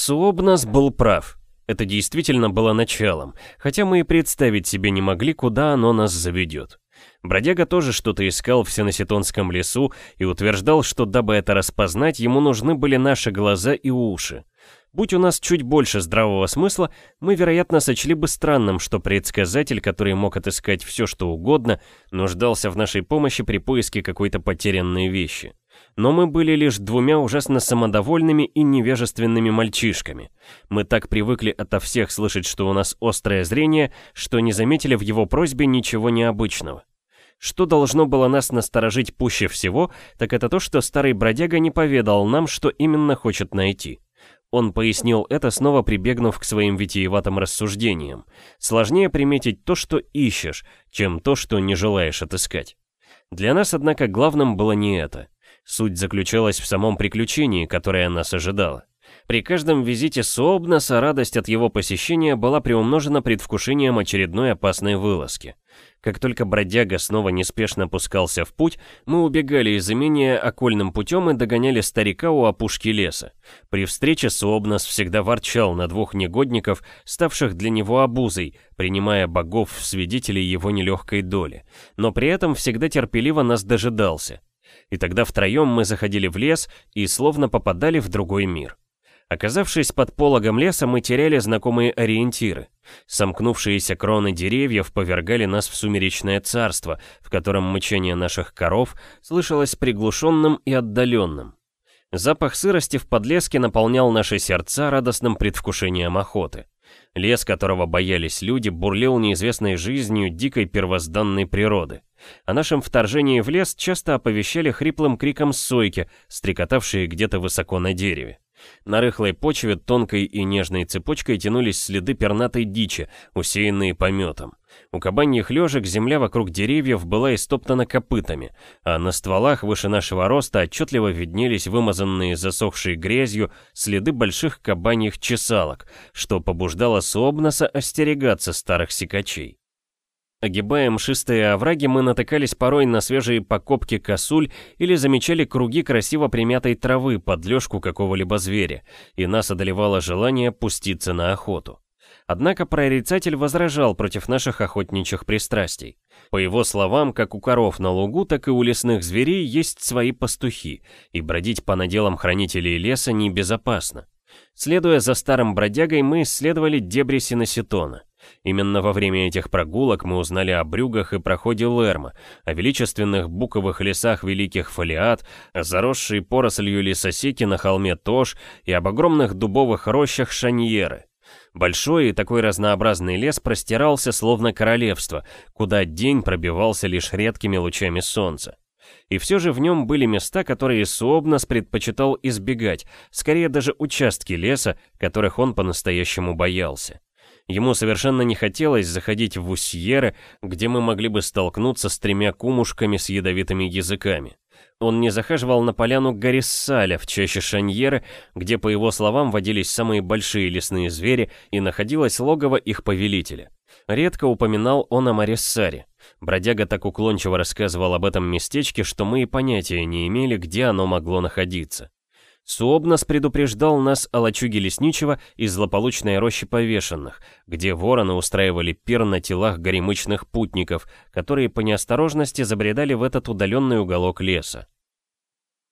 Суобнас был прав. Это действительно было началом, хотя мы и представить себе не могли, куда оно нас заведет. Бродяга тоже что-то искал в Сеноситонском лесу и утверждал, что дабы это распознать, ему нужны были наши глаза и уши. Будь у нас чуть больше здравого смысла, мы, вероятно, сочли бы странным, что предсказатель, который мог отыскать все, что угодно, нуждался в нашей помощи при поиске какой-то потерянной вещи. Но мы были лишь двумя ужасно самодовольными и невежественными мальчишками. Мы так привыкли ото всех слышать, что у нас острое зрение, что не заметили в его просьбе ничего необычного. Что должно было нас насторожить пуще всего, так это то, что старый бродяга не поведал нам, что именно хочет найти. Он пояснил это, снова прибегнув к своим витиеватым рассуждениям. Сложнее приметить то, что ищешь, чем то, что не желаешь отыскать. Для нас, однако, главным было не это. Суть заключалась в самом приключении, которое нас ожидало. При каждом визите Суобнаса радость от его посещения была приумножена предвкушением очередной опасной вылазки. Как только бродяга снова неспешно пускался в путь, мы убегали из имения окольным путем и догоняли старика у опушки леса. При встрече Суобнас всегда ворчал на двух негодников, ставших для него обузой, принимая богов в свидетелей его нелегкой доли, но при этом всегда терпеливо нас дожидался. И тогда втроем мы заходили в лес и словно попадали в другой мир. Оказавшись под пологом леса, мы теряли знакомые ориентиры. Сомкнувшиеся кроны деревьев повергали нас в сумеречное царство, в котором мычание наших коров слышалось приглушенным и отдаленным. Запах сырости в подлеске наполнял наши сердца радостным предвкушением охоты. Лес, которого боялись люди, бурлил неизвестной жизнью дикой первозданной природы. О нашем вторжении в лес часто оповещали хриплым криком сойки, стрекотавшие где-то высоко на дереве. На рыхлой почве тонкой и нежной цепочкой тянулись следы пернатой дичи, усеянные пометом. У кабаньих лежек земля вокруг деревьев была истоптана копытами, а на стволах выше нашего роста отчетливо виднелись вымазанные засохшей грязью следы больших кабаньих чесалок, что побуждало Суобнаса остерегаться старых сикачей. Огибая мшистые овраги, мы натыкались порой на свежие покопки косуль или замечали круги красиво примятой травы под лёжку какого-либо зверя, и нас одолевало желание пуститься на охоту. Однако прорицатель возражал против наших охотничьих пристрастий. По его словам, как у коров на лугу, так и у лесных зверей есть свои пастухи, и бродить по наделам хранителей леса небезопасно. Следуя за старым бродягой, мы исследовали дебри Синоситона. Именно во время этих прогулок мы узнали о брюгах и проходе Лерма, о величественных буковых лесах великих фолиат, о заросшей порослью лесосеки на холме Тош и об огромных дубовых рощах Шаньеры. Большой и такой разнообразный лес простирался словно королевство, куда день пробивался лишь редкими лучами солнца. И все же в нем были места, которые Суобнас предпочитал избегать, скорее даже участки леса, которых он по-настоящему боялся. Ему совершенно не хотелось заходить в Усьеры, где мы могли бы столкнуться с тремя кумушками с ядовитыми языками. Он не захаживал на поляну Гариссаля в чаще Шаньеры, где, по его словам, водились самые большие лесные звери и находилось логово их повелителя. Редко упоминал он о Марессаре. Бродяга так уклончиво рассказывал об этом местечке, что мы и понятия не имели, где оно могло находиться. Суобнас предупреждал нас о лачуге лесничего и злополучной роще повешенных, где вороны устраивали пир на телах горемычных путников, которые по неосторожности забредали в этот удаленный уголок леса.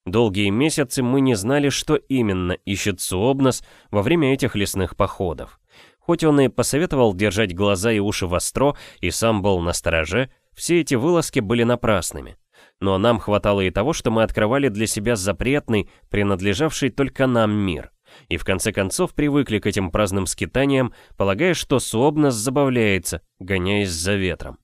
Долгие месяцы мы не знали, что именно ищет Суобнас во время этих лесных походов. Хоть он и посоветовал держать глаза и уши востро, и сам был на стороже, все эти вылазки были напрасными но нам хватало и того, что мы открывали для себя запретный, принадлежавший только нам мир. И в конце концов привыкли к этим праздным скитаниям, полагая, что Суобнас забавляется, гоняясь за ветром.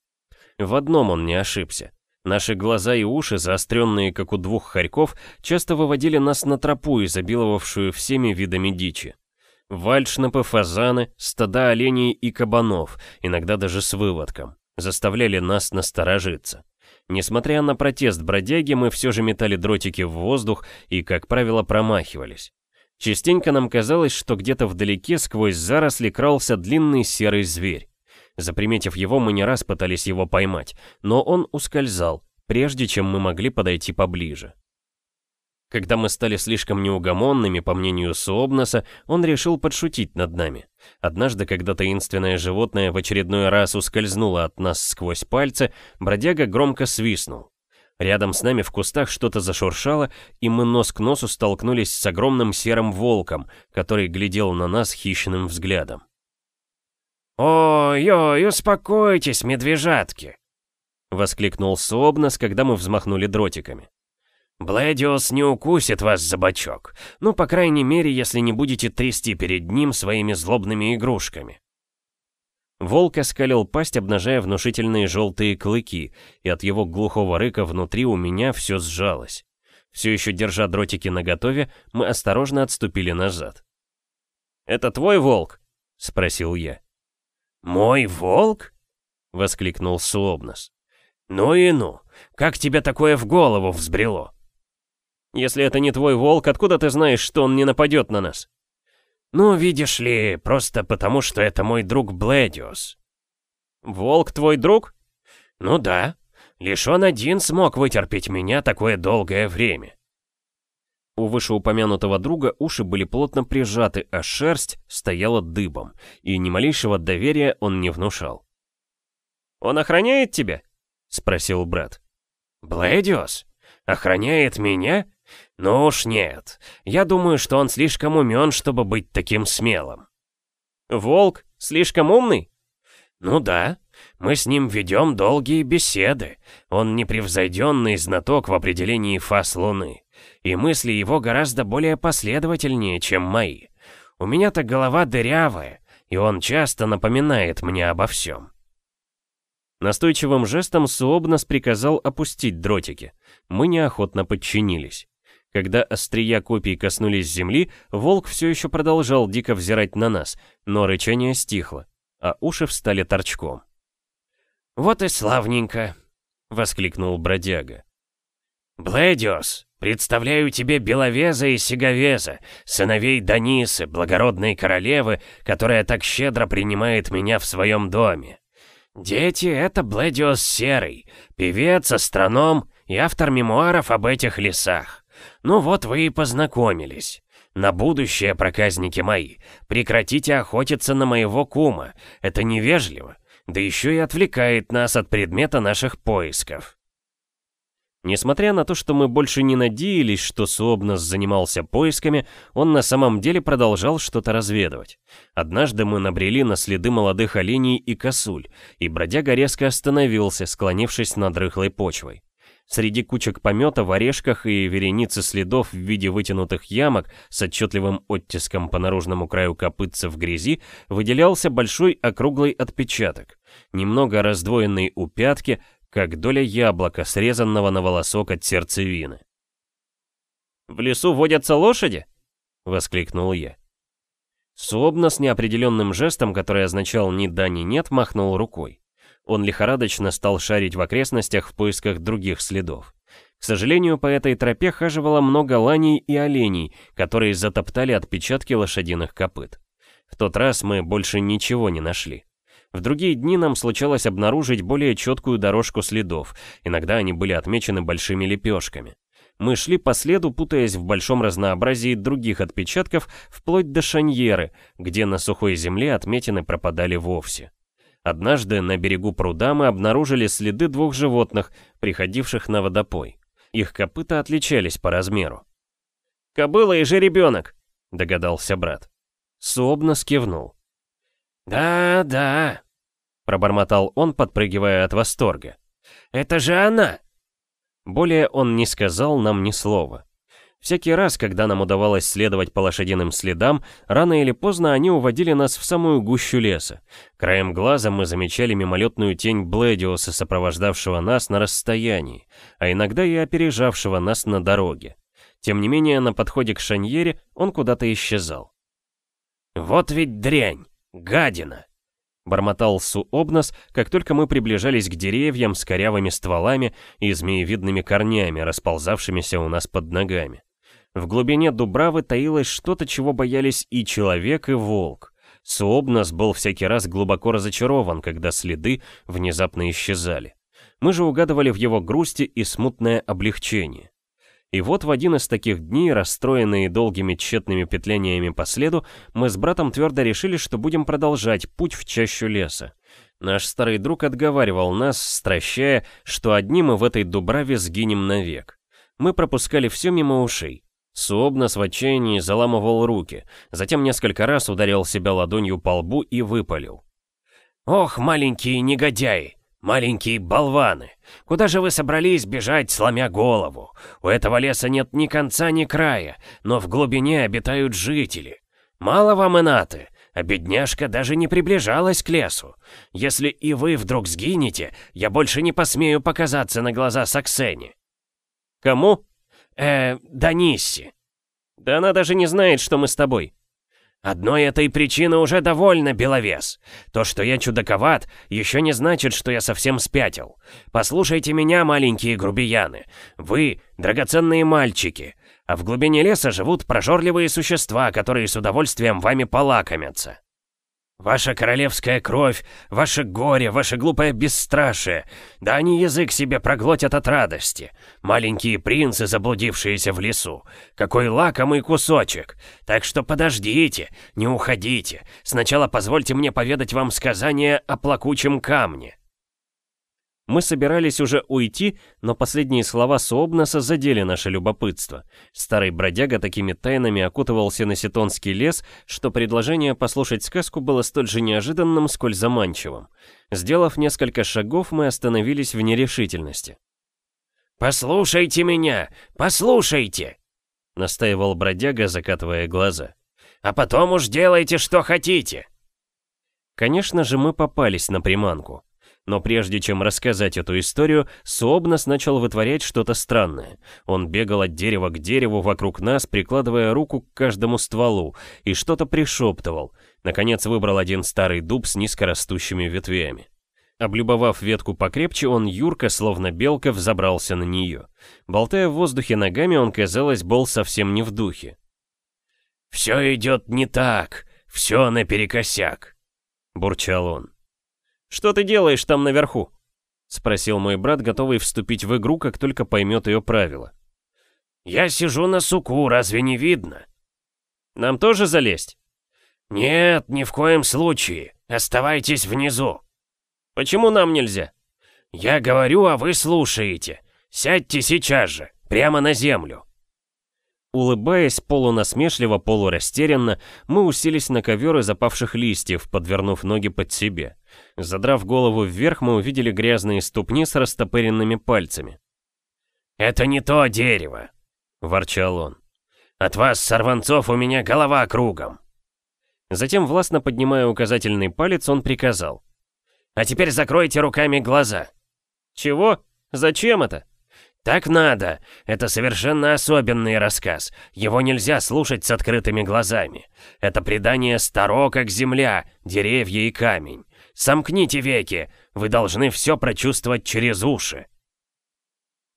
В одном он не ошибся. Наши глаза и уши, заостренные, как у двух хорьков, часто выводили нас на тропу, изобиловавшую всеми видами дичи. Вальшнапы, фазаны, стада оленей и кабанов, иногда даже с выводком, заставляли нас насторожиться. Несмотря на протест бродяги, мы все же метали дротики в воздух и, как правило, промахивались. Частенько нам казалось, что где-то вдалеке сквозь заросли крался длинный серый зверь. Заприметив его, мы не раз пытались его поймать, но он ускользал, прежде чем мы могли подойти поближе. Когда мы стали слишком неугомонными, по мнению Суобнаса, он решил подшутить над нами. Однажды, когда таинственное животное в очередной раз ускользнуло от нас сквозь пальцы, бродяга громко свистнул. Рядом с нами в кустах что-то зашуршало, и мы нос к носу столкнулись с огромным серым волком, который глядел на нас хищным взглядом. «Ой-ой, успокойтесь, медвежатки!» — воскликнул Суобнас, когда мы взмахнули дротиками. Блэдиус не укусит вас за бочок. Ну, по крайней мере, если не будете трясти перед ним своими злобными игрушками. Волк оскалил пасть, обнажая внушительные желтые клыки, и от его глухого рыка внутри у меня все сжалось. Все еще держа дротики наготове, мы осторожно отступили назад. «Это твой волк?» — спросил я. «Мой волк?» — воскликнул Суобнос. «Ну и ну! Как тебе такое в голову взбрело?» Если это не твой волк, откуда ты знаешь, что он не нападет на нас? Ну, видишь ли, просто потому, что это мой друг Блэдиус. Волк твой друг? Ну да. Лишь он один смог вытерпеть меня такое долгое время. У вышеупомянутого друга уши были плотно прижаты, а шерсть стояла дыбом, и ни малейшего доверия он не внушал. «Он охраняет тебя?» — спросил брат. «Блэдиус? Охраняет меня? Ну уж нет. Я думаю, что он слишком умен, чтобы быть таким смелым. Волк слишком умный? Ну да. Мы с ним ведем долгие беседы. Он непревзойденный знаток в определении фаз Луны. И мысли его гораздо более последовательнее, чем мои. У меня-то голова дырявая, и он часто напоминает мне обо всем. Настойчивым жестом Суобнас приказал опустить дротики. Мы неохотно подчинились. Когда острия копий коснулись земли, волк все еще продолжал дико взирать на нас, но рычание стихло, а уши встали торчком. «Вот и славненько!» — воскликнул бродяга. «Блэдиос, представляю тебе Беловеза и Сиговеза, сыновей Данисы, благородной королевы, которая так щедро принимает меня в своем доме. Дети — это Блэдиос Серый, певец, астроном и автор мемуаров об этих лесах. Ну вот вы и познакомились. На будущее, проказники мои, прекратите охотиться на моего кума. Это невежливо, да еще и отвлекает нас от предмета наших поисков. Несмотря на то, что мы больше не надеялись, что Суобнос занимался поисками, он на самом деле продолжал что-то разведывать. Однажды мы набрели на следы молодых оленей и косуль, и бродяга резко остановился, склонившись над рыхлой почвой. Среди кучек помета в орешках и вереницы следов в виде вытянутых ямок с отчетливым оттиском по наружному краю копытца в грязи выделялся большой округлый отпечаток, немного раздвоенный у пятки, как доля яблока, срезанного на волосок от сердцевины. «В лесу водятся лошади?» — воскликнул я. Суобно с неопределенным жестом, который означал «ни да, ни нет», махнул рукой. Он лихорадочно стал шарить в окрестностях в поисках других следов. К сожалению, по этой тропе хаживало много ланей и оленей, которые затоптали отпечатки лошадиных копыт. В тот раз мы больше ничего не нашли. В другие дни нам случалось обнаружить более четкую дорожку следов, иногда они были отмечены большими лепешками. Мы шли по следу, путаясь в большом разнообразии других отпечатков, вплоть до шаньеры, где на сухой земле отметины пропадали вовсе. Однажды на берегу пруда мы обнаружили следы двух животных, приходивших на водопой. Их копыта отличались по размеру. «Кобыла и жеребенок», — догадался брат. Суобно скивнул. «Да, да», — пробормотал он, подпрыгивая от восторга. «Это же она!» Более он не сказал нам ни слова. Всякий раз, когда нам удавалось следовать по лошадиным следам, рано или поздно они уводили нас в самую гущу леса. Краем глаза мы замечали мимолетную тень Блэдиуса, сопровождавшего нас на расстоянии, а иногда и опережавшего нас на дороге. Тем не менее, на подходе к Шаньере он куда-то исчезал. «Вот ведь дрянь! Гадина!» Бормотал Суобнос, как только мы приближались к деревьям с корявыми стволами и змеевидными корнями, расползавшимися у нас под ногами. В глубине Дубравы таилось что-то, чего боялись и человек, и волк. Суобнос был всякий раз глубоко разочарован, когда следы внезапно исчезали. Мы же угадывали в его грусти и смутное облегчение. И вот в один из таких дней, расстроенные долгими тщетными петляниями по следу, мы с братом твердо решили, что будем продолжать путь в чащу леса. Наш старый друг отговаривал нас, стращая, что одни мы в этой дубраве сгинем навек. Мы пропускали все мимо ушей. Суобнос в отчаянии заламывал руки, затем несколько раз ударил себя ладонью по лбу и выпалил. «Ох, маленькие негодяи! Маленькие болваны! Куда же вы собрались бежать, сломя голову? У этого леса нет ни конца, ни края, но в глубине обитают жители. Мало вам инаты, а бедняжка даже не приближалась к лесу. Если и вы вдруг сгинете, я больше не посмею показаться на глаза Саксене». «Кому?» «Э, Данисси». «Да она даже не знает, что мы с тобой». Одной этой причины уже довольно, Беловес. То, что я чудаковат, еще не значит, что я совсем спятил. Послушайте меня, маленькие грубияны. Вы — драгоценные мальчики, а в глубине леса живут прожорливые существа, которые с удовольствием вами полакомятся. Ваша королевская кровь, ваше горе, ваше глупое бесстрашие. Да они язык себе проглотят от радости. Маленькие принцы, заблудившиеся в лесу. Какой лакомый кусочек. Так что подождите, не уходите. Сначала позвольте мне поведать вам сказание о плакучем камне. Мы собирались уже уйти, но последние слова Суобнаса задели наше любопытство. Старый бродяга такими тайнами окутывал синоситонский лес, что предложение послушать сказку было столь же неожиданным, сколь заманчивым. Сделав несколько шагов, мы остановились в нерешительности. «Послушайте меня! Послушайте!» — настаивал бродяга, закатывая глаза. «А потом уж делайте, что хотите!» Конечно же, мы попались на приманку. Но прежде чем рассказать эту историю, Суобнос начал вытворять что-то странное. Он бегал от дерева к дереву вокруг нас, прикладывая руку к каждому стволу, и что-то пришептывал. Наконец выбрал один старый дуб с низкорастущими ветвями. Облюбовав ветку покрепче, он юрко, словно белка, взобрался на нее. Болтая в воздухе ногами, он, казалось, был совсем не в духе. «Все идет не так, все наперекосяк», — бурчал он. «Что ты делаешь там наверху?» — спросил мой брат, готовый вступить в игру, как только поймет ее правила. «Я сижу на суку, разве не видно?» «Нам тоже залезть?» «Нет, ни в коем случае. Оставайтесь внизу». «Почему нам нельзя?» «Я говорю, а вы слушаете. Сядьте сейчас же, прямо на землю». Улыбаясь полунасмешливо, полурастерянно, мы уселись на ковер из опавших листьев, подвернув ноги под себе. Задрав голову вверх, мы увидели грязные ступни с растопыренными пальцами. «Это не то дерево», — ворчал он. «От вас, сорванцов, у меня голова кругом». Затем, властно поднимая указательный палец, он приказал. «А теперь закройте руками глаза». «Чего? Зачем это?» «Так надо. Это совершенно особенный рассказ. Его нельзя слушать с открытыми глазами. Это предание старо, как земля, деревья и камень. Сомкните веки, вы должны все прочувствовать через уши.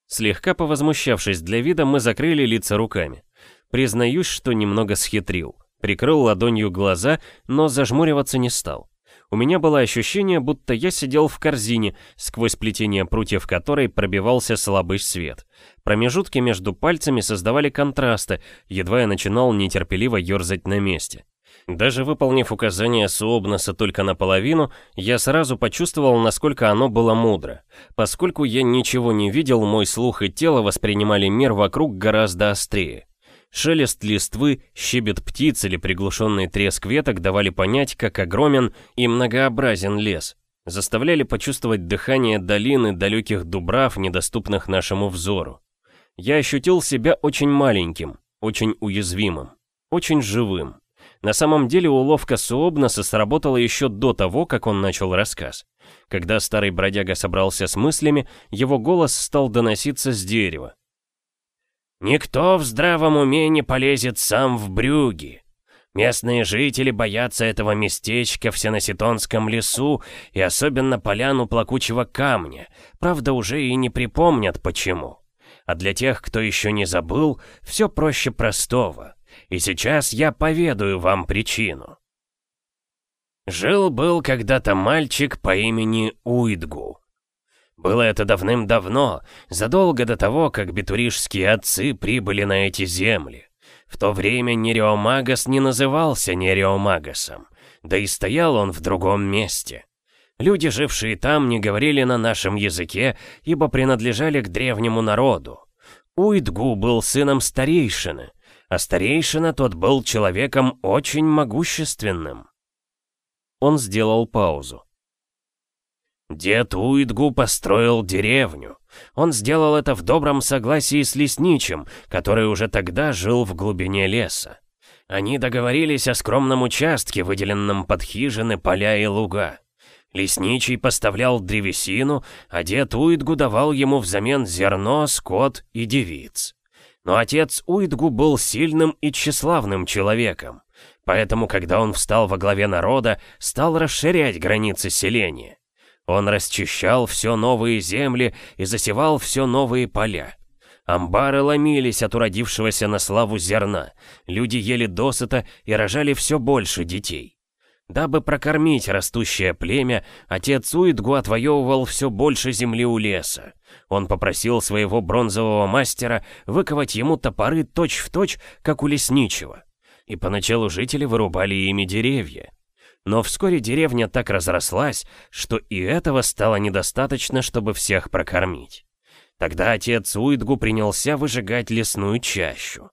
Слегка повозмущавшись для вида, мы закрыли лица руками. Признаюсь, что немного схитрил. Прикрыл ладонью глаза, но зажмуриваться не стал. У меня было ощущение, будто я сидел в корзине, сквозь плетение прутьев которой пробивался слабый свет. Промежутки между пальцами создавали контрасты, едва я начинал нетерпеливо ерзать на месте. Даже выполнив указание Суобнаса только наполовину, я сразу почувствовал, насколько оно было мудро. Поскольку я ничего не видел, мой слух и тело воспринимали мир вокруг гораздо острее. Шелест листвы, щебет птиц или приглушенный треск веток давали понять, как огромен и многообразен лес. Заставляли почувствовать дыхание долины далеких дубрав, недоступных нашему взору. Я ощутил себя очень маленьким, очень уязвимым, очень живым. На самом деле уловка Суобнаса сработала еще до того, как он начал рассказ. Когда старый бродяга собрался с мыслями, его голос стал доноситься с дерева. «Никто в здравом уме не полезет сам в брюги. Местные жители боятся этого местечка в Сеноситонском лесу и особенно поляну плакучего камня, правда уже и не припомнят почему. А для тех, кто еще не забыл, все проще простого и сейчас я поведаю вам причину. Жил-был когда-то мальчик по имени Уидгу. Было это давным-давно, задолго до того, как бетуришские отцы прибыли на эти земли. В то время Нереомагас не назывался Нереомагасом, да и стоял он в другом месте. Люди, жившие там, не говорили на нашем языке, ибо принадлежали к древнему народу. Уйдгу был сыном старейшины, а старейшина тот был человеком очень могущественным. Он сделал паузу. Дед Уидгу построил деревню. Он сделал это в добром согласии с лесничим, который уже тогда жил в глубине леса. Они договорились о скромном участке, выделенном под хижины, поля и луга. Лесничий поставлял древесину, а дед Уидгу давал ему взамен зерно, скот и девиц. Но отец Уидгу был сильным и тщеславным человеком, поэтому, когда он встал во главе народа, стал расширять границы селения. Он расчищал все новые земли и засевал все новые поля. Амбары ломились от уродившегося на славу зерна, люди ели досыта и рожали все больше детей. Дабы прокормить растущее племя, отец Уидгу отвоевывал все больше земли у леса. Он попросил своего бронзового мастера выковать ему топоры точь-в-точь, точь, как у лесничего. И поначалу жители вырубали ими деревья. Но вскоре деревня так разрослась, что и этого стало недостаточно, чтобы всех прокормить. Тогда отец Уидгу принялся выжигать лесную чащу.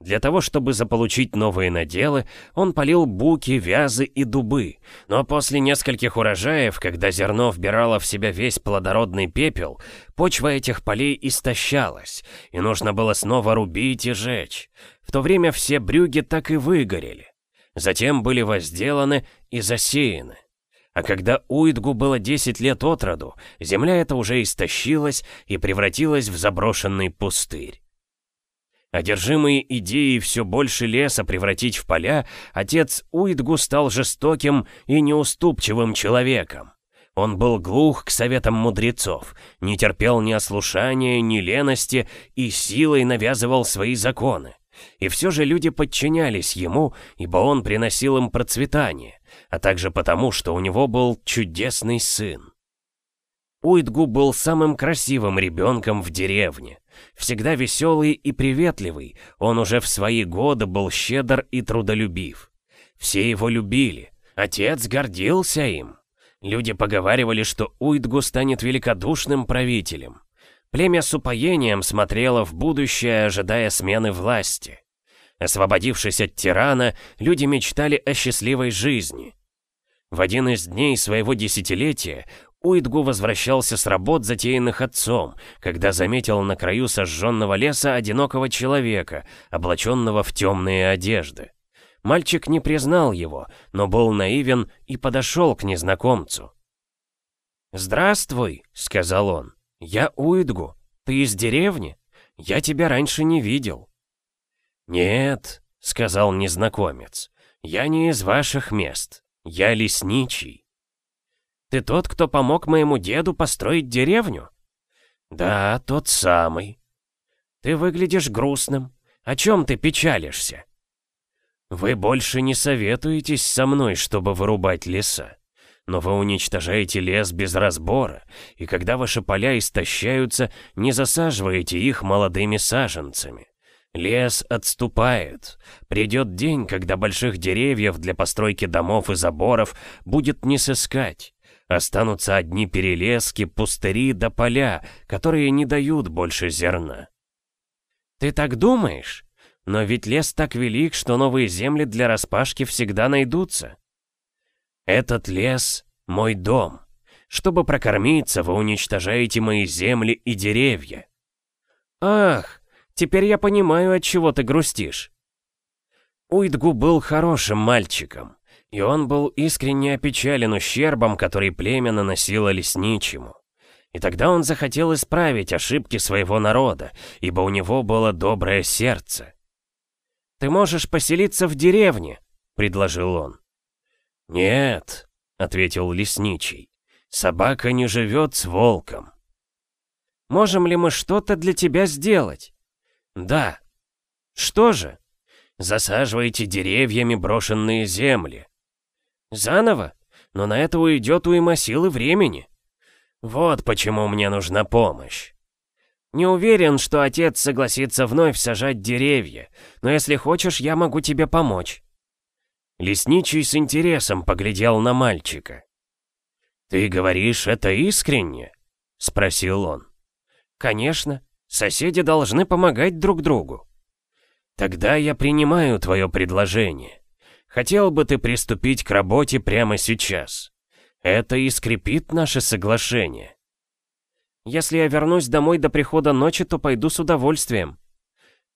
Для того, чтобы заполучить новые наделы, он полил буки, вязы и дубы. Но после нескольких урожаев, когда зерно вбирало в себя весь плодородный пепел, почва этих полей истощалась, и нужно было снова рубить и жечь. В то время все брюги так и выгорели затем были возделаны и засеяны. А когда Уидгу было 10 лет от роду, земля эта уже истощилась и превратилась в заброшенный пустырь. Одержимый идеей все больше леса превратить в поля, отец Уидгу стал жестоким и неуступчивым человеком. Он был глух к советам мудрецов, не терпел ни ослушания, ни лености и силой навязывал свои законы. И все же люди подчинялись ему, ибо он приносил им процветание, а также потому, что у него был чудесный сын. Уитгу был самым красивым ребенком в деревне. Всегда веселый и приветливый, он уже в свои годы был щедр и трудолюбив. Все его любили, отец гордился им. Люди поговаривали, что Уитгу станет великодушным правителем. Племя с упоением смотрело в будущее, ожидая смены власти. Освободившись от тирана, люди мечтали о счастливой жизни. В один из дней своего десятилетия Уидгу возвращался с работ, затеянных отцом, когда заметил на краю сожженного леса одинокого человека, облаченного в темные одежды. Мальчик не признал его, но был наивен и подошел к незнакомцу. «Здравствуй», — сказал он. «Я Уидгу. Ты из деревни? Я тебя раньше не видел». «Нет», — сказал незнакомец, — «я не из ваших мест. Я лесничий». «Ты тот, кто помог моему деду построить деревню?» «Да, тот самый». «Ты выглядишь грустным. О чем ты печалишься?» «Вы больше не советуетесь со мной, чтобы вырубать леса но вы уничтожаете лес без разбора, и когда ваши поля истощаются, не засаживаете их молодыми саженцами. Лес отступает. Придет день, когда больших деревьев для постройки домов и заборов будет не сыскать. Останутся одни перелески, пустыри да поля, которые не дают больше зерна. Ты так думаешь? Но ведь лес так велик, что новые земли для распашки всегда найдутся. Этот лес — мой дом. Чтобы прокормиться, вы уничтожаете мои земли и деревья. Ах, теперь я понимаю, от чего ты грустишь. Уидгу был хорошим мальчиком, и он был искренне опечален ущербом, который племя наносило лесничему. И тогда он захотел исправить ошибки своего народа, ибо у него было доброе сердце. «Ты можешь поселиться в деревне», — предложил он. «Нет», — ответил лесничий, — «собака не живет с волком». «Можем ли мы что-то для тебя сделать?» «Да». «Что же?» «Засаживайте деревьями брошенные земли». «Заново? Но на это уйдет уйма сил и времени». Вот почему мне нужна помощь. Не уверен, что отец согласится вновь сажать деревья, но если хочешь, я могу тебе помочь. Лесничий с интересом поглядел на мальчика. «Ты говоришь это искренне?» — спросил он. «Конечно, соседи должны помогать друг другу». «Тогда я принимаю твое предложение. Хотел бы ты приступить к работе прямо сейчас. Это и скрепит наше соглашение». «Если я вернусь домой до прихода ночи, то пойду с удовольствием».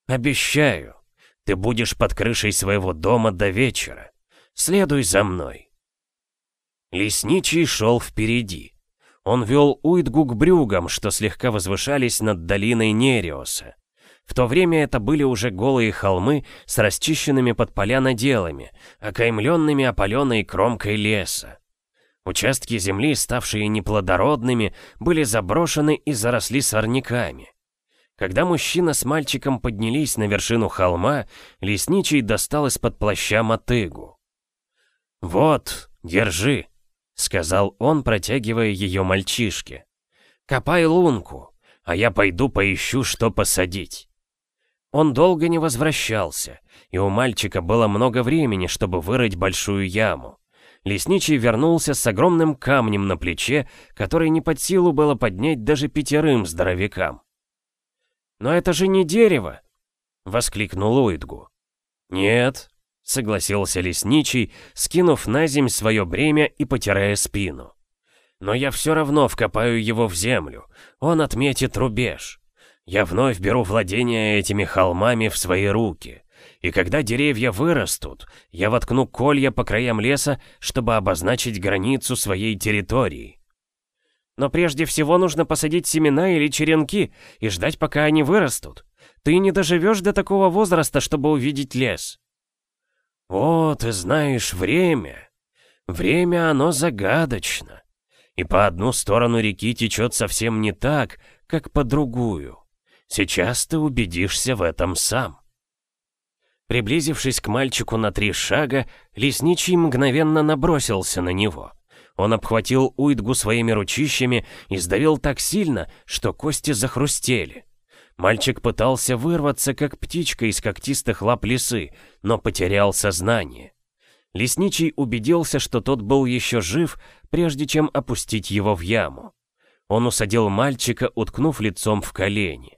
«Обещаю, ты будешь под крышей своего дома до вечера. Следуй за мной». Лесничий шел впереди. Он вел Уитгу к брюгам, что слегка возвышались над долиной Нериоса. В то время это были уже голые холмы с расчищенными под поля наделами, окаймленными опаленной кромкой леса. Участки земли, ставшие неплодородными, были заброшены и заросли сорняками. Когда мужчина с мальчиком поднялись на вершину холма, лесничий достал из-под плаща мотыгу. «Вот, держи», — сказал он, протягивая ее мальчишке. «Копай лунку, а я пойду поищу, что посадить». Он долго не возвращался, и у мальчика было много времени, чтобы вырыть большую яму. Лесничий вернулся с огромным камнем на плече, который не под силу было поднять даже пятерым здоровякам. «Но это же не дерево!» — воскликнул Уитгу. «Нет, согласился лесничий, скинув на земь свое бремя и потирая спину. Но я все равно вкопаю его в землю. Он отметит рубеж. Я вновь беру владение этими холмами в свои руки. И когда деревья вырастут, я воткну колья по краям леса, чтобы обозначить границу своей территории. Но прежде всего нужно посадить семена или черенки и ждать, пока они вырастут. Ты не доживешь до такого возраста, чтобы увидеть лес. «О, ты знаешь время. Время оно загадочно. И по одну сторону реки течет совсем не так, как по другую. Сейчас ты убедишься в этом сам». Приблизившись к мальчику на три шага, лесничий мгновенно набросился на него. Он обхватил Уйдгу своими ручищами и сдавил так сильно, что кости захрустели. Мальчик пытался вырваться, как птичка из когтистых лап лисы, но потерял сознание. Лесничий убедился, что тот был еще жив, прежде чем опустить его в яму. Он усадил мальчика, уткнув лицом в колени.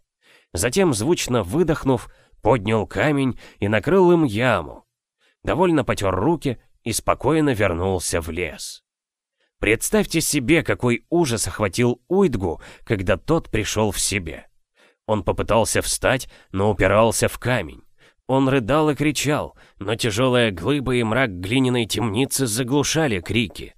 Затем, звучно выдохнув, поднял камень и накрыл им яму. Довольно потер руки и спокойно вернулся в лес. Представьте себе, какой ужас охватил Уйдгу, когда тот пришел в себя. Он попытался встать, но упирался в камень. Он рыдал и кричал, но тяжелая глыба и мрак глиняной темницы заглушали крики.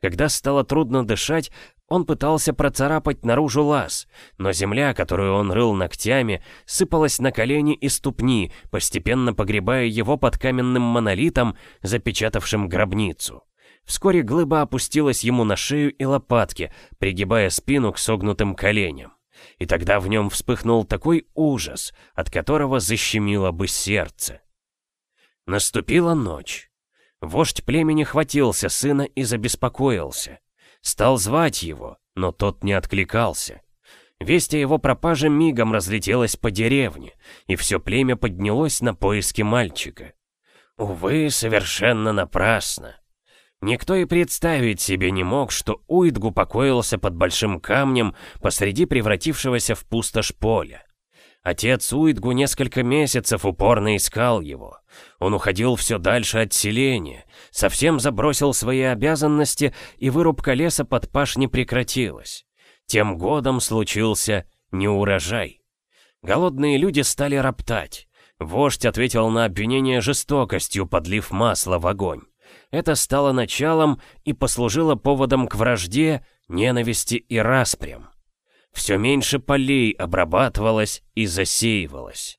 Когда стало трудно дышать, он пытался процарапать наружу лаз, но земля, которую он рыл ногтями, сыпалась на колени и ступни, постепенно погребая его под каменным монолитом, запечатавшим гробницу. Вскоре глыба опустилась ему на шею и лопатки, пригибая спину к согнутым коленям и тогда в нем вспыхнул такой ужас, от которого защемило бы сердце. Наступила ночь. Вождь племени хватился сына и забеспокоился. Стал звать его, но тот не откликался. Весть о его пропаже мигом разлетелась по деревне, и все племя поднялось на поиски мальчика. Увы, совершенно напрасно. Никто и представить себе не мог, что Уидгу покоился под большим камнем посреди превратившегося в пустошь поля. Отец Уидгу несколько месяцев упорно искал его. Он уходил все дальше от селения, совсем забросил свои обязанности, и вырубка леса под паш не прекратилась. Тем годом случился неурожай. Голодные люди стали роптать. Вождь ответил на обвинение жестокостью, подлив масло в огонь. Это стало началом и послужило поводом к вражде, ненависти и распрям. Все меньше полей обрабатывалось и засеивалось.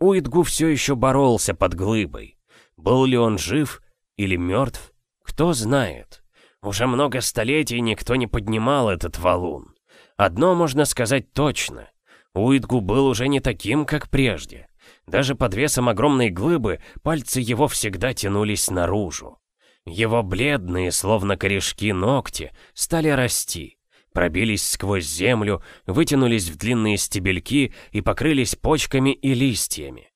Уитгу все еще боролся под глыбой. Был ли он жив или мертв, кто знает. Уже много столетий никто не поднимал этот валун. Одно можно сказать точно. Уитгу был уже не таким, как прежде. Даже под весом огромной глыбы пальцы его всегда тянулись наружу. Его бледные, словно корешки ногти, стали расти. Пробились сквозь землю, вытянулись в длинные стебельки и покрылись почками и листьями.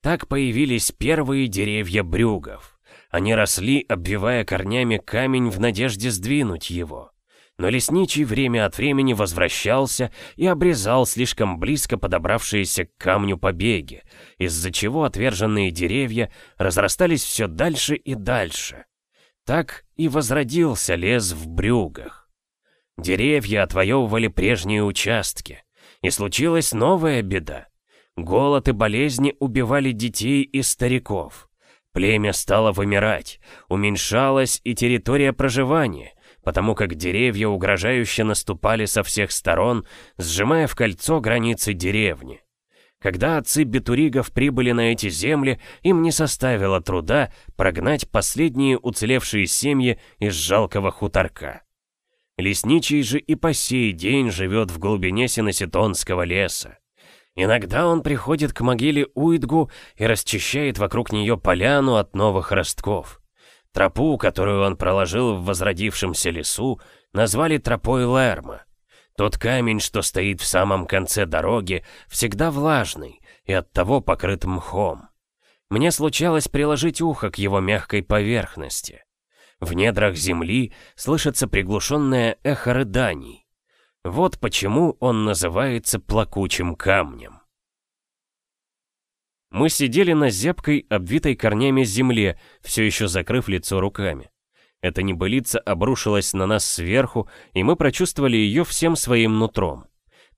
Так появились первые деревья брюгов. Они росли, обвивая корнями камень в надежде сдвинуть его. Но лесничий время от времени возвращался и обрезал слишком близко подобравшиеся к камню побеги, из-за чего отверженные деревья разрастались все дальше и дальше. Так и возродился лес в брюгах. Деревья отвоевывали прежние участки, и случилась новая беда. Голод и болезни убивали детей и стариков. Племя стало вымирать, уменьшалась и территория проживания, потому как деревья угрожающе наступали со всех сторон, сжимая в кольцо границы деревни. Когда отцы бетуригов прибыли на эти земли, им не составило труда прогнать последние уцелевшие семьи из жалкого хуторка. Лесничий же и по сей день живет в глубине Синоситонского леса. Иногда он приходит к могиле Уидгу и расчищает вокруг нее поляну от новых ростков. Тропу, которую он проложил в возродившемся лесу, назвали тропой Лерма. Тот камень, что стоит в самом конце дороги, всегда влажный и оттого покрыт мхом. Мне случалось приложить ухо к его мягкой поверхности. В недрах земли слышится приглушенное эхо рыданий. Вот почему он называется плакучим камнем. Мы сидели на зябкой, обвитой корнями земле, все еще закрыв лицо руками. Эта небылица обрушилась на нас сверху, и мы прочувствовали ее всем своим нутром.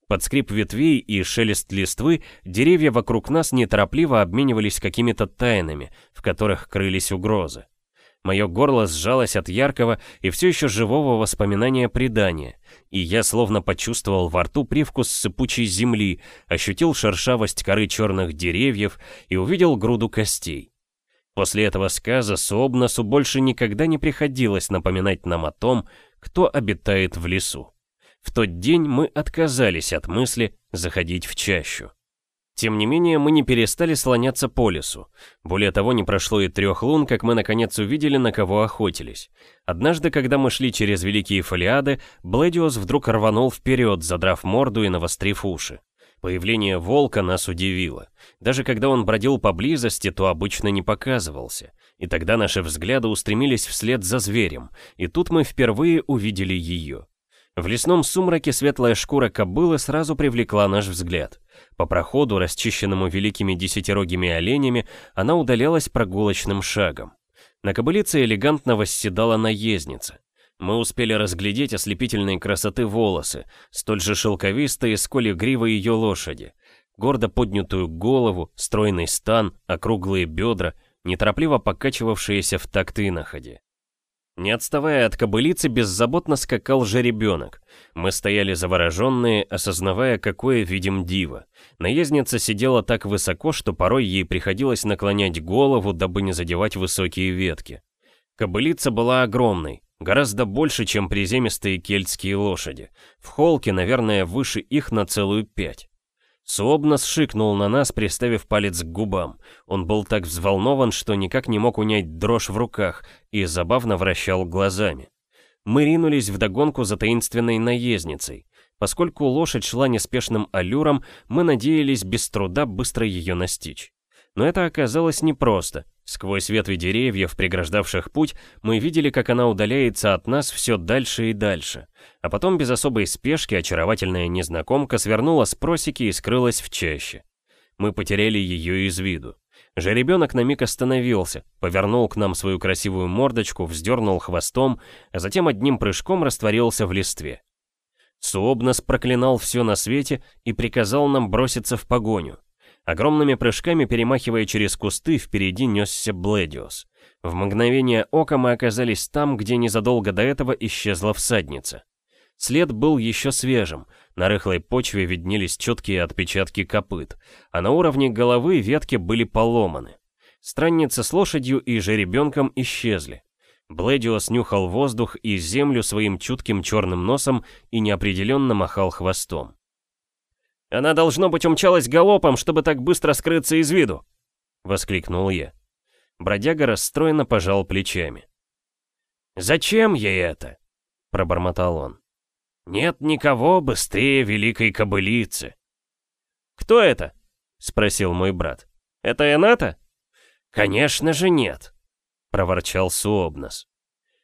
Под скрип ветвей и шелест листвы деревья вокруг нас неторопливо обменивались какими-то тайнами, в которых крылись угрозы. Мое горло сжалось от яркого и все еще живого воспоминания предания, и я словно почувствовал во рту привкус сыпучей земли, ощутил шершавость коры черных деревьев и увидел груду костей. После этого сказа Суобнасу больше никогда не приходилось напоминать нам о том, кто обитает в лесу. В тот день мы отказались от мысли заходить в чащу. Тем не менее, мы не перестали слоняться по лесу. Более того, не прошло и трех лун, как мы наконец увидели, на кого охотились. Однажды, когда мы шли через Великие Фолиады, Блэдиус вдруг рванул вперед, задрав морду и навострив уши. Появление волка нас удивило. Даже когда он бродил поблизости, то обычно не показывался. И тогда наши взгляды устремились вслед за зверем, и тут мы впервые увидели ее. В лесном сумраке светлая шкура кобылы сразу привлекла наш взгляд. По проходу, расчищенному великими десятирогими оленями, она удалялась прогулочным шагом. На кобылице элегантно восседала наездница. Мы успели разглядеть ослепительные красоты волосы, столь же шелковистые, сколь и грива ее лошади. Гордо поднятую голову, стройный стан, округлые бедра, неторопливо покачивавшиеся в такт иноходе. Не отставая от кобылицы, беззаботно скакал жеребенок. Мы стояли завороженные, осознавая, какое видим диво. Наездница сидела так высоко, что порой ей приходилось наклонять голову, дабы не задевать высокие ветки. Кобылица была огромной, гораздо больше, чем приземистые кельтские лошади. В холке, наверное, выше их на целую пять. Суобнос шикнул на нас, приставив палец к губам. Он был так взволнован, что никак не мог унять дрожь в руках и забавно вращал глазами. Мы ринулись вдогонку за таинственной наездницей. Поскольку лошадь шла неспешным аллюром, мы надеялись без труда быстро ее настичь. Но это оказалось непросто. Сквозь ветви деревьев, преграждавших путь, мы видели, как она удаляется от нас все дальше и дальше. А потом без особой спешки очаровательная незнакомка свернула с просеки и скрылась в чаще. Мы потеряли ее из виду. Жеребенок на миг остановился, повернул к нам свою красивую мордочку, вздернул хвостом, а затем одним прыжком растворился в листве. Суобнос проклинал все на свете и приказал нам броситься в погоню. Огромными прыжками перемахивая через кусты, впереди несся Блэдиус. В мгновение ока мы оказались там, где незадолго до этого исчезла всадница. След был еще свежим, на рыхлой почве виднелись четкие отпечатки копыт, а на уровне головы ветки были поломаны. Странница с лошадью и жеребенком исчезли. Блэдиус нюхал воздух и землю своим чутким черным носом и неопределенно махал хвостом. Она, должно быть, умчалась галопом, чтобы так быстро скрыться из виду!» — воскликнул я. Бродяга расстроенно пожал плечами. «Зачем ей это?» — пробормотал он. Нет никого быстрее великой кобылицы. «Кто это?» — спросил мой брат. «Это Эната?» «Конечно же нет», — проворчал Суобнос.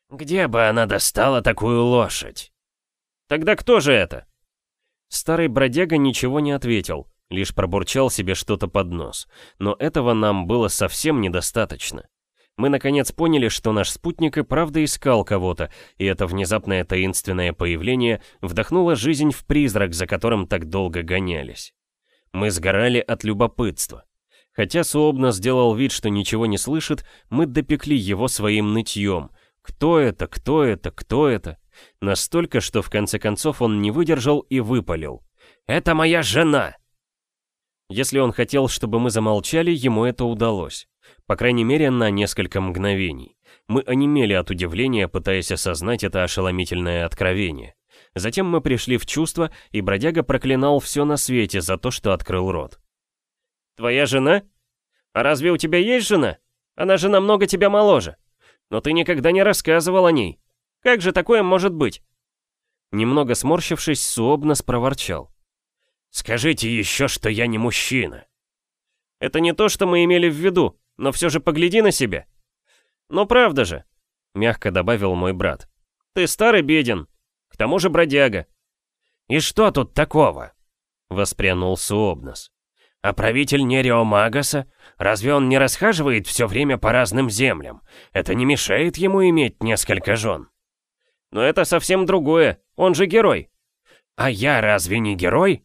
«Где бы она достала такую лошадь?» «Тогда кто же это?» Старый бродяга ничего не ответил, лишь пробурчал себе что-то под нос, но этого нам было совсем недостаточно. Мы наконец поняли, что наш спутник и правда искал кого-то, и это внезапное таинственное появление вдохнуло жизнь в призрак, за которым так долго гонялись. Мы сгорали от любопытства. Хотя Суобна сделал вид, что ничего не слышит, мы допекли его своим нытьем. Кто это, кто это, кто это? Настолько, что в конце концов он не выдержал и выпалил. «Это моя жена!» Если он хотел, чтобы мы замолчали, ему это удалось. По крайней мере, на несколько мгновений. Мы онемели от удивления, пытаясь осознать это ошеломительное откровение. Затем мы пришли в чувство, и бродяга проклинал все на свете за то, что открыл рот. «Твоя жена? А разве у тебя есть жена? Она же намного тебя моложе. Но ты никогда не рассказывал о ней. Как же такое может быть?» Немного сморщившись, Суобнос проворчал. «Скажите еще, что я не мужчина». «Это не то, что мы имели в виду, но все же погляди на себя». «Ну правда же», — мягко добавил мой брат. «Ты старый беден, к тому же бродяга». «И что тут такого?» — воспрянул Суобнос. «А правитель Нерио Магаса, разве он не расхаживает все время по разным землям? Это не мешает ему иметь несколько жен?» «Но это совсем другое, он же герой». «А я разве не герой?»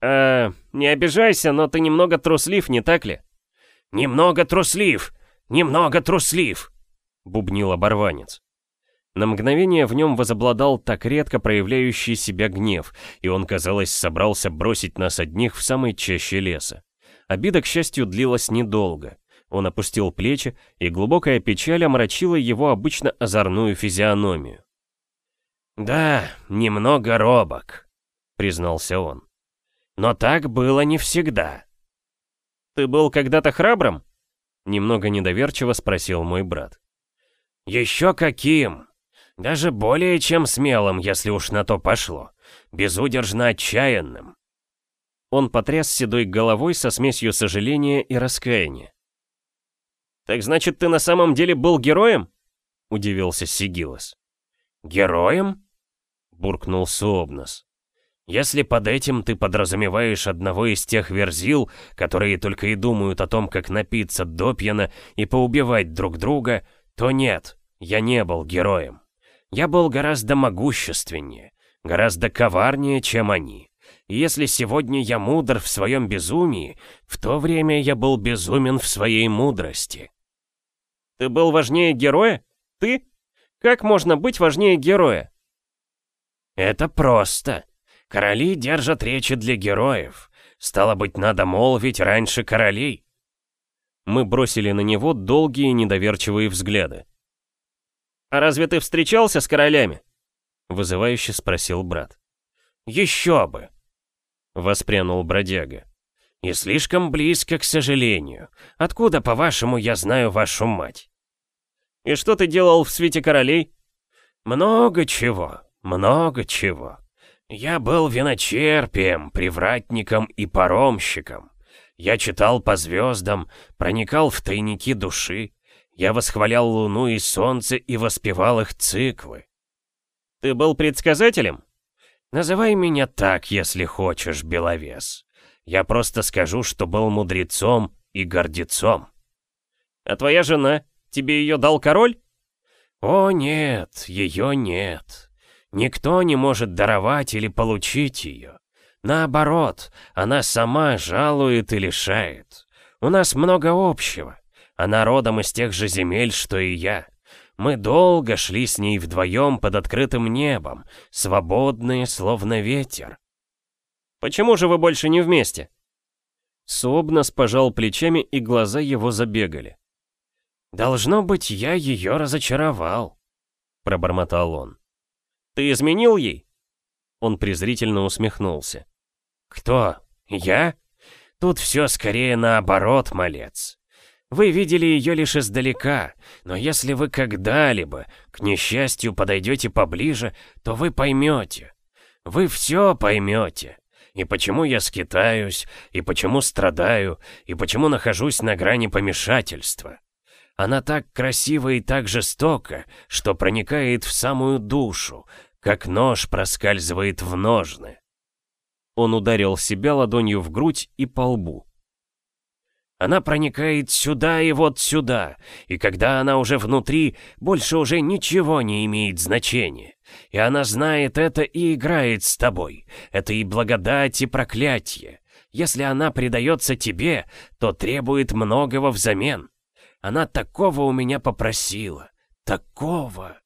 «Э, не обижайся, но ты немного труслив, не так ли?» «Немного труслив! Немного труслив!» — бубнил оборванец. На мгновение в нем возобладал так редко проявляющий себя гнев, и он, казалось, собрался бросить нас одних в самой чаще леса. Обида, к счастью, длилась недолго. Он опустил плечи, и глубокая печаль омрачила его обычно озорную физиономию. «Да, немного робок», — признался он. «Но так было не всегда». «Ты был когда-то храбрым?» — немного недоверчиво спросил мой брат. «Еще каким!» Даже более чем смелым, если уж на то пошло. Безудержно отчаянным. Он потряс седой головой со смесью сожаления и раскаяния. «Так значит, ты на самом деле был героем?» — удивился Сигилос. «Героем?» — буркнул Суобнос. «Если под этим ты подразумеваешь одного из тех верзил, которые только и думают о том, как напиться допьяно и поубивать друг друга, то нет, я не был героем. Я был гораздо могущественнее, гораздо коварнее, чем они. И если сегодня я мудр в своем безумии, в то время я был безумен в своей мудрости. Ты был важнее героя? Ты? Как можно быть важнее героя? Это просто. Короли держат речи для героев. Стало быть, надо молвить раньше королей. Мы бросили на него долгие недоверчивые взгляды. «А разве ты встречался с королями?» Вызывающе спросил брат. «Еще бы!» Воспрянул бродяга. «И слишком близко, к сожалению. Откуда, по-вашему, я знаю вашу мать?» «И что ты делал в свете королей?» «Много чего, много чего. Я был виночерпием, привратником и паромщиком. Я читал по звездам, проникал в тайники души, я восхвалял Луну и Солнце и воспевал их циклы. Ты был предсказателем? Называй меня так, если хочешь, Беловес. Я просто скажу, что был мудрецом и гордецом. А твоя жена? Тебе ее дал король? О нет, ее нет. Никто не может даровать или получить ее. Наоборот, она сама жалует и лишает. У нас много общего. Она родом из тех же земель, что и я. Мы долго шли с ней вдвоем под открытым небом, свободные, словно ветер. Почему же вы больше не вместе? Собнос пожал плечами, и глаза его забегали. «Должно быть, я ее разочаровал», — пробормотал он. «Ты изменил ей?» Он презрительно усмехнулся. «Кто? Я? Тут все скорее наоборот, малец. Вы видели ее лишь издалека, но если вы когда-либо, к несчастью, подойдете поближе, то вы поймете. Вы все поймете. И почему я скитаюсь, и почему страдаю, и почему нахожусь на грани помешательства. Она так красива и так жестока, что проникает в самую душу, как нож проскальзывает в ножны. Он ударил себя ладонью в грудь и по лбу. Она проникает сюда и вот сюда, и когда она уже внутри, больше уже ничего не имеет значения. И она знает это и играет с тобой. Это и благодать, и проклятие. Если она предается тебе, то требует многого взамен. Она такого у меня попросила. Такого.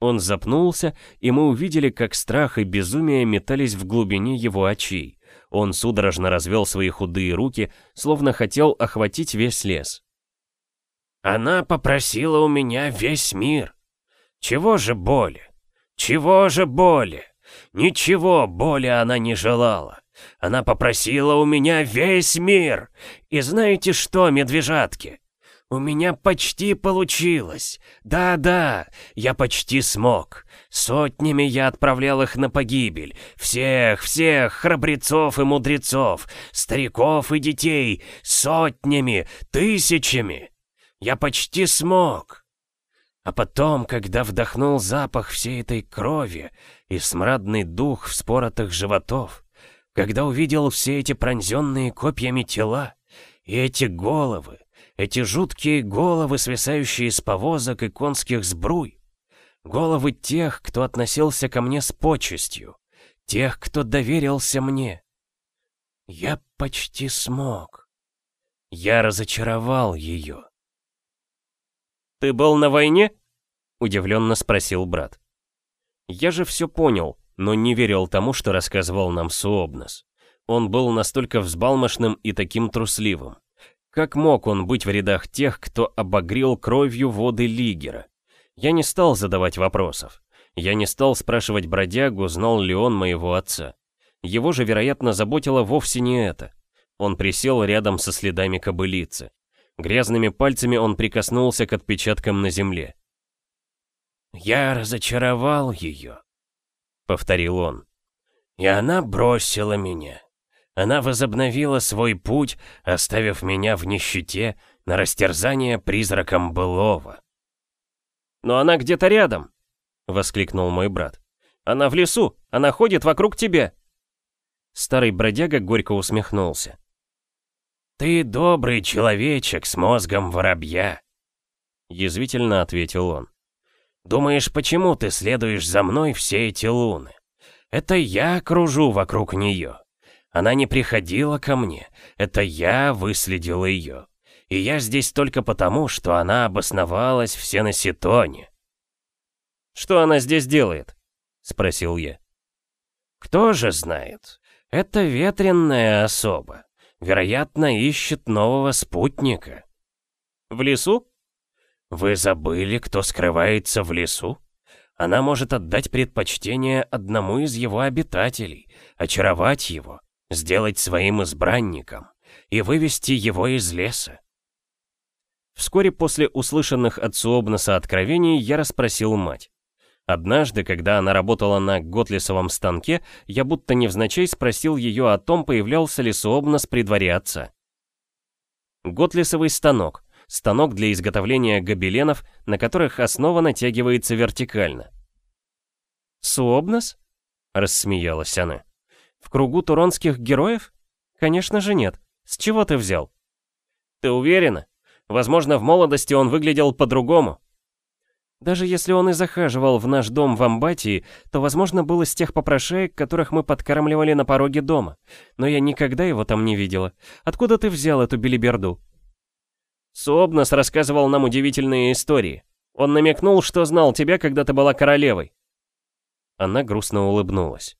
Он запнулся, и мы увидели, как страх и безумие метались в глубине его очей. Он судорожно развел свои худые руки, словно хотел охватить весь лес. «Она попросила у меня весь мир. Чего же боли? Чего же боли? Ничего боли она не желала. Она попросила у меня весь мир. И знаете что, медвежатки? «У меня почти получилось. Да-да, я почти смог. Сотнями я отправлял их на погибель. Всех, всех храбрецов и мудрецов, стариков и детей. Сотнями, тысячами. Я почти смог. А потом, когда вдохнул запах всей этой крови и смрадный дух вспоротых животов, когда увидел все эти пронзенные копьями тела и эти головы, эти жуткие головы, свисающие с повозок и конских сбруй. Головы тех, кто относился ко мне с почестью. Тех, кто доверился мне. Я почти смог. Я разочаровал ее. «Ты был на войне?» — удивленно спросил брат. Я же все понял, но не верил тому, что рассказывал нам Суобнос. Он был настолько взбалмошным и таким трусливым. Как мог он быть в рядах тех, кто обогрел кровью воды Лигера? Я не стал задавать вопросов. Я не стал спрашивать бродягу, знал ли он моего отца. Его же, вероятно, заботило вовсе не это. Он присел рядом со следами кобылицы. Грязными пальцами он прикоснулся к отпечаткам на земле. «Я разочаровал ее», — повторил он. «И она бросила меня. Она возобновила свой путь, оставив меня в нищете на растерзание призраком былого. «Но она где-то рядом!» — воскликнул мой брат. «Она в лесу! Она ходит вокруг тебя!» Старый бродяга горько усмехнулся. «Ты добрый человечек с мозгом воробья!» Язвительно ответил он. «Думаешь, почему ты следуешь за мной все эти луны? Это я кружу вокруг нее. Она не приходила ко мне. Это я выследил ее. И я здесь только потому, что она обосновалась в Сеноситоне. «Что она здесь делает?» — спросил я. «Кто же знает? Это ветренная особа. Вероятно, ищет нового спутника». «В лесу?» «Вы забыли, кто скрывается в лесу? Она может отдать предпочтение одному из его обитателей, очаровать его, сделать своим избранником и вывести его из леса. Вскоре после услышанных от Суобнаса откровений я расспросил мать. Однажды, когда она работала на Готлисовом станке, я будто невзначай спросил ее о том, появлялся ли Суобнас при дворе отца. Готлисовый станок — станок для изготовления гобеленов, на которых основа натягивается вертикально. «Суобнас?» — рассмеялась она. В кругу туронских героев? Конечно же нет. С чего ты взял? Ты уверена? Возможно, в молодости он выглядел по-другому. Даже если он и захаживал в наш дом в Амбатии, то, возможно, был из тех попрошаек, которых мы подкармливали на пороге дома. Но я никогда его там не видела. Откуда ты взял эту билиберду? Суобнос рассказывал нам удивительные истории. Он намекнул, что знал тебя, когда ты была королевой. Она грустно улыбнулась.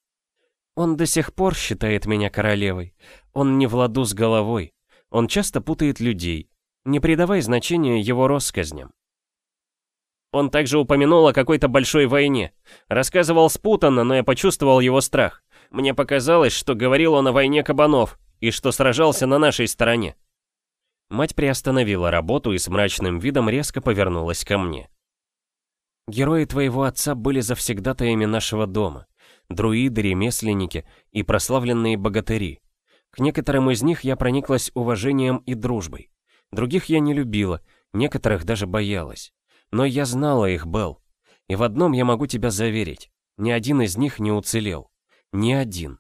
Он до сих пор считает меня королевой. Он не в ладу с головой. Он часто путает людей. Не придавай значения его россказням. Он также упомянул о какой-то большой войне. Рассказывал спутанно, но я почувствовал его страх. Мне показалось, что говорил он о войне кабанов, и что сражался на нашей стороне. Мать приостановила работу и с мрачным видом резко повернулась ко мне. Герои твоего отца были завсегдатаями нашего дома. Друиды, ремесленники и прославленные богатыри. К некоторым из них я прониклась уважением и дружбой. Других я не любила, некоторых даже боялась. Но я знала их, Белл. И в одном я могу тебя заверить. Ни один из них не уцелел. Ни один.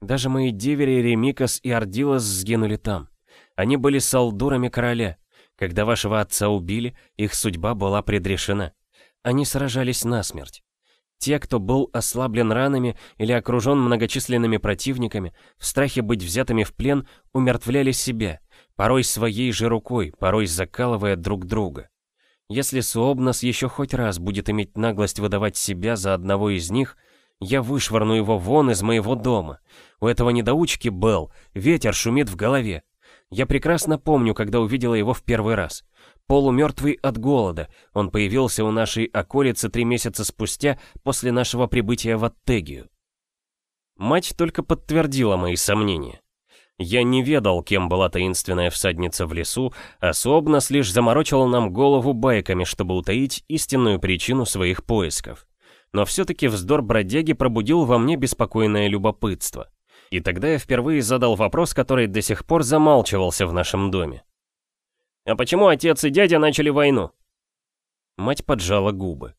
Даже мои девери Ремикас и Ардилас сгинули там. Они были солдурами короля. Когда вашего отца убили, их судьба была предрешена. Они сражались насмерть. Те, кто был ослаблен ранами или окружен многочисленными противниками, в страхе быть взятыми в плен, умертвляли себя, порой своей же рукой, порой закалывая друг друга. Если Суобнос еще хоть раз будет иметь наглость выдавать себя за одного из них, я вышвырну его вон из моего дома. У этого недоучки Белл, ветер шумит в голове. Я прекрасно помню, когда увидела его в первый раз. Полумертвый от голода, он появился у нашей околицы три месяца спустя после нашего прибытия в Аттегию. Мать только подтвердила мои сомнения. Я не ведал, кем была таинственная всадница в лесу, Собнос лишь заморочил нам голову байками, чтобы утаить истинную причину своих поисков. Но все-таки вздор бродяги пробудил во мне беспокойное любопытство. И тогда я впервые задал вопрос, который до сих пор замалчивался в нашем доме. «А почему отец и дядя начали войну?» Мать поджала губы.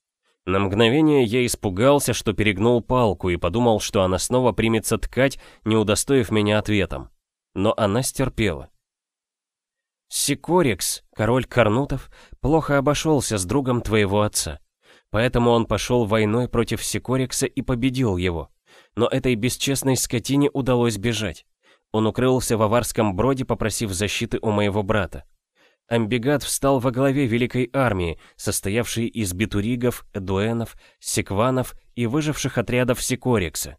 На мгновение я испугался, что перегнул палку и подумал, что она снова примется ткать, не удостоив меня ответом но она стерпела. Сикорикс, король Карнутов, плохо обошелся с другом твоего отца. Поэтому он пошел войной против Сикорикса и победил его. Но этой бесчестной скотине удалось бежать. Он укрылся в аварском броде, попросив защиты у моего брата. Амбигат встал во главе великой армии, состоявшей из битуригов, эдуэнов, секванов и выживших отрядов Сикорикса.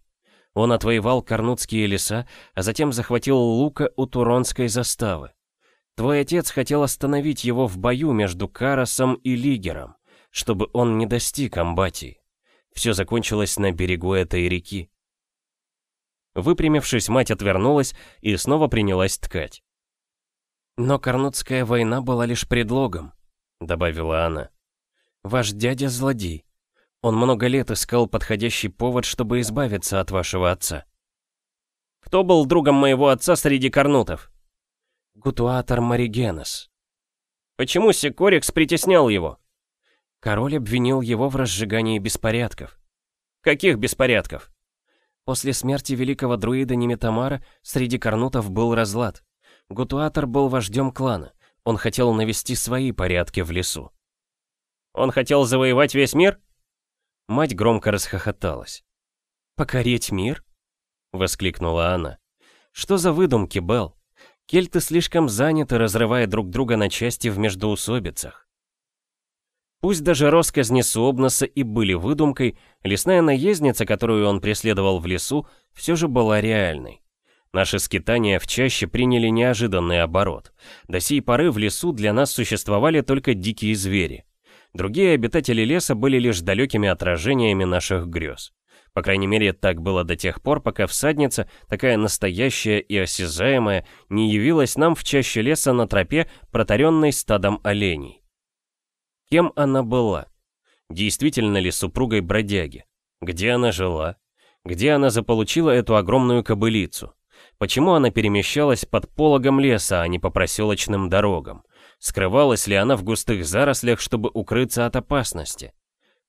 Он отвоевал Карнутские леса, а затем захватил Лука у Туронской заставы. Твой отец хотел остановить его в бою между Карасом и Лигером, чтобы он не достиг Амбатии. Все закончилось на берегу этой реки. Выпрямившись, мать отвернулась и снова принялась ткать. «Но Карнутская война была лишь предлогом», — добавила она. «Ваш дядя злодей. Он много лет искал подходящий повод, чтобы избавиться от вашего отца. Кто был другом моего отца среди корнутов? Гутуатор Маригенес. Почему Секорикс притеснял его? Король обвинил его в разжигании беспорядков. Каких беспорядков? После смерти великого друида Неметамара среди корнутов был разлад. Гутуатор был вождем клана. Он хотел навести свои порядки в лесу. Он хотел завоевать весь мир? Мать громко расхохоталась. «Покорить мир?» — воскликнула она. «Что за выдумки, Белл? Кельты слишком заняты, разрывая друг друга на части в междоусобицах. Пусть даже росказни Суобноса и были выдумкой, лесная наездница, которую он преследовал в лесу, все же была реальной. Наши скитания в чаще приняли неожиданный оборот. До сей поры в лесу для нас существовали только дикие звери. Другие обитатели леса были лишь далекими отражениями наших грез. По крайней мере, так было до тех пор, пока всадница, такая настоящая и осязаемая, не явилась нам в чаще леса на тропе, протаренной стадом оленей. Кем она была? Действительно ли супругой бродяги? Где она жила? Где она заполучила эту огромную кобылицу? Почему она перемещалась под пологом леса, а не по проселочным дорогам? Скрывалась ли она в густых зарослях, чтобы укрыться от опасности?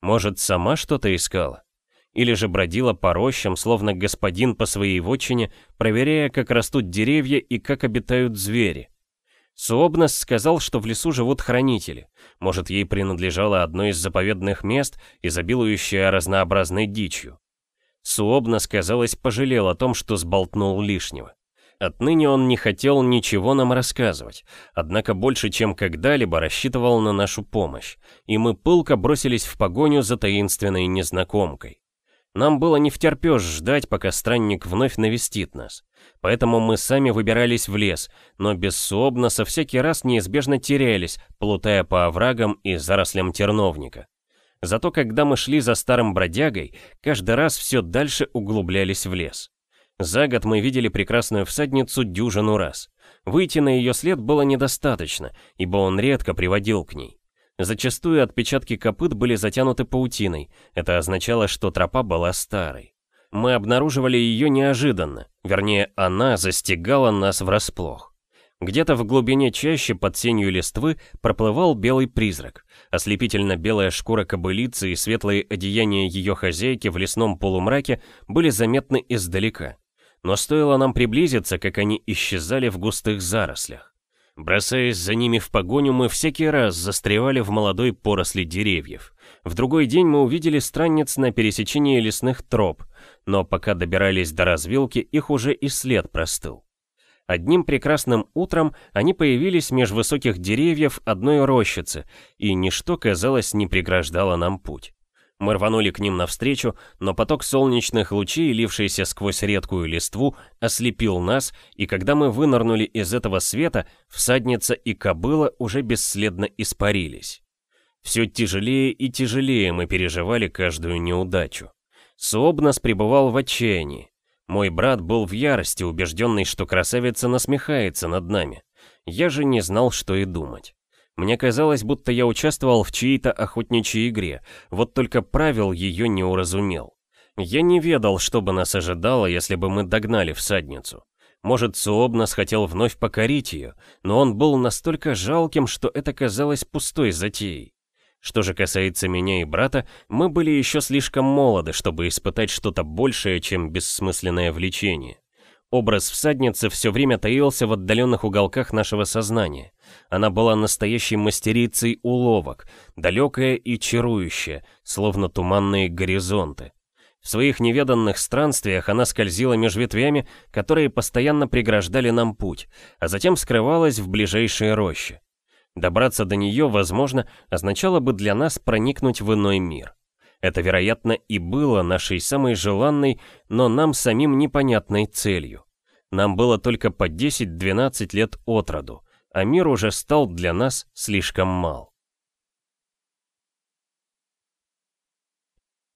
Может, сама что-то искала? Или же бродила по рощам, словно господин по своей вотчине, проверяя, как растут деревья и как обитают звери? Суобнос сказал, что в лесу живут хранители. Может, ей принадлежало одно из заповедных мест, изобилующее разнообразной дичью. Суобнос, казалось, пожалел о том, что сболтнул лишнего. Отныне он не хотел ничего нам рассказывать, однако больше, чем когда-либо рассчитывал на нашу помощь, и мы пылко бросились в погоню за таинственной незнакомкой. Нам было не втерпёшь ждать, пока странник вновь навестит нас. Поэтому мы сами выбирались в лес, но бессобно со всякий раз неизбежно терялись, плутая по оврагам и зарослям терновника. Зато когда мы шли за старым бродягой, каждый раз все дальше углублялись в лес. За год мы видели прекрасную всадницу дюжину раз. Выйти на ее след было недостаточно, ибо он редко приводил к ней. Зачастую отпечатки копыт были затянуты паутиной, это означало, что тропа была старой. Мы обнаруживали ее неожиданно, вернее, она застигала нас врасплох. Где-то в глубине чаще под сенью листвы проплывал белый призрак. Ослепительно белая шкура кобылицы и светлые одеяния ее хозяйки в лесном полумраке были заметны издалека. Но стоило нам приблизиться, как они исчезали в густых зарослях. Бросаясь за ними в погоню, мы всякий раз застревали в молодой поросли деревьев. В другой день мы увидели странниц на пересечении лесных троп, но пока добирались до развилки, их уже и след простыл. Одним прекрасным утром они появились меж высоких деревьев одной рощицы, и ничто, казалось, не преграждало нам путь. Мы рванули к ним навстречу, но поток солнечных лучей, лившийся сквозь редкую листву, ослепил нас, и когда мы вынырнули из этого света, всадница и кобыла уже бесследно испарились. Все тяжелее и тяжелее мы переживали каждую неудачу. Суобнос пребывал в отчаянии. Мой брат был в ярости, убежденный, что красавица насмехается над нами. Я же не знал, что и думать. Мне казалось, будто я участвовал в чьей-то охотничьей игре, вот только правил ее не уразумел. Я не ведал, что бы нас ожидало, если бы мы догнали всадницу. Может, Суобнос хотел вновь покорить ее, но он был настолько жалким, что это казалось пустой затеей. Что же касается меня и брата, мы были еще слишком молоды, чтобы испытать что-то большее, чем бессмысленное влечение. Образ всадницы все время таился в отдаленных уголках нашего сознания. Она была настоящей мастерицей уловок, далекая и чарующая, словно туманные горизонты. В своих неведанных странствиях она скользила меж ветвями, которые постоянно преграждали нам путь, а затем скрывалась в ближайшей роще. Добраться до нее, возможно, означало бы для нас проникнуть в иной мир. Это, вероятно, и было нашей самой желанной, но нам самим непонятной целью. Нам было только по 10-12 лет от роду, а мир уже стал для нас слишком мал.